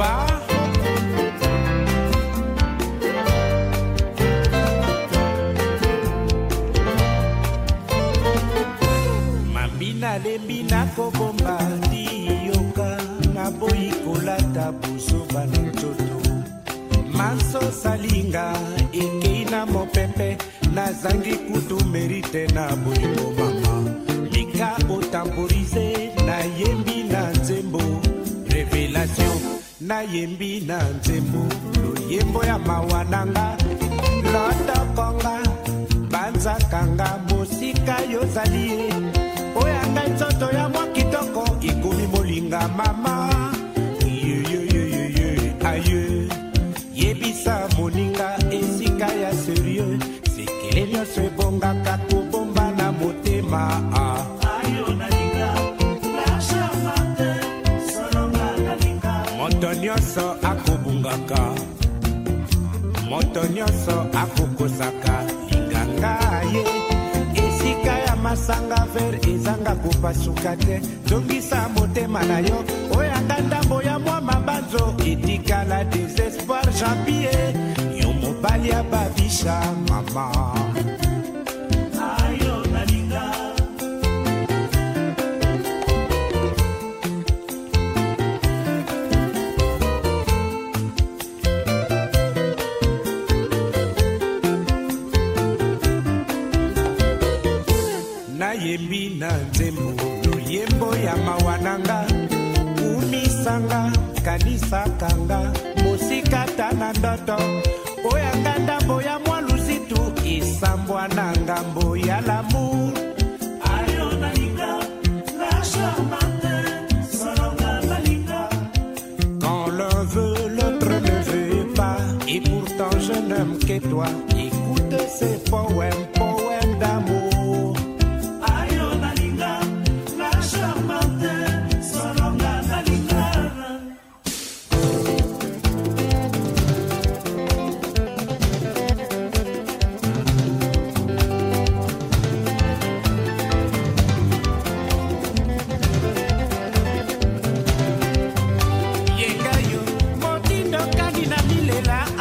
va mami nalembi nakobomba liyoka naboyi kolata bozoba na nzoto manso salinga ekei na mopepe nazangi kutu merite na bolingo mama lika botamburi nayembi na nzembo loyembo ya mawa na nga londokonga banzakanga mosika yozali ye oyo ngai nzoto ya mwa kitoko ekomi molinga mama aye yebisa moninga esika ya serie sekele nyonso ebongaka kobomba na motema ah. moto nyonso akobungaka moto nyonso akokosaka linganga ye esika ya masanga vere ezanga kopasuka te tongisa motema na yo oyanga ndambo ya mwa mabanzo etikala desespoir jampie yo mobali ya babisha mama yembi na nzembo luyembo ya mawa nanga umisanga kanisa kanga mosikata na ndoto oyanga ndambo ya mwa luzitu esambwa na ngambo ya lamour ayo nalinga la charmante solonga balinga quand l'un veut l'autre ne veut pas et pourtant je n'aime que toi écoute ces poèmes poèmes d'amour baila.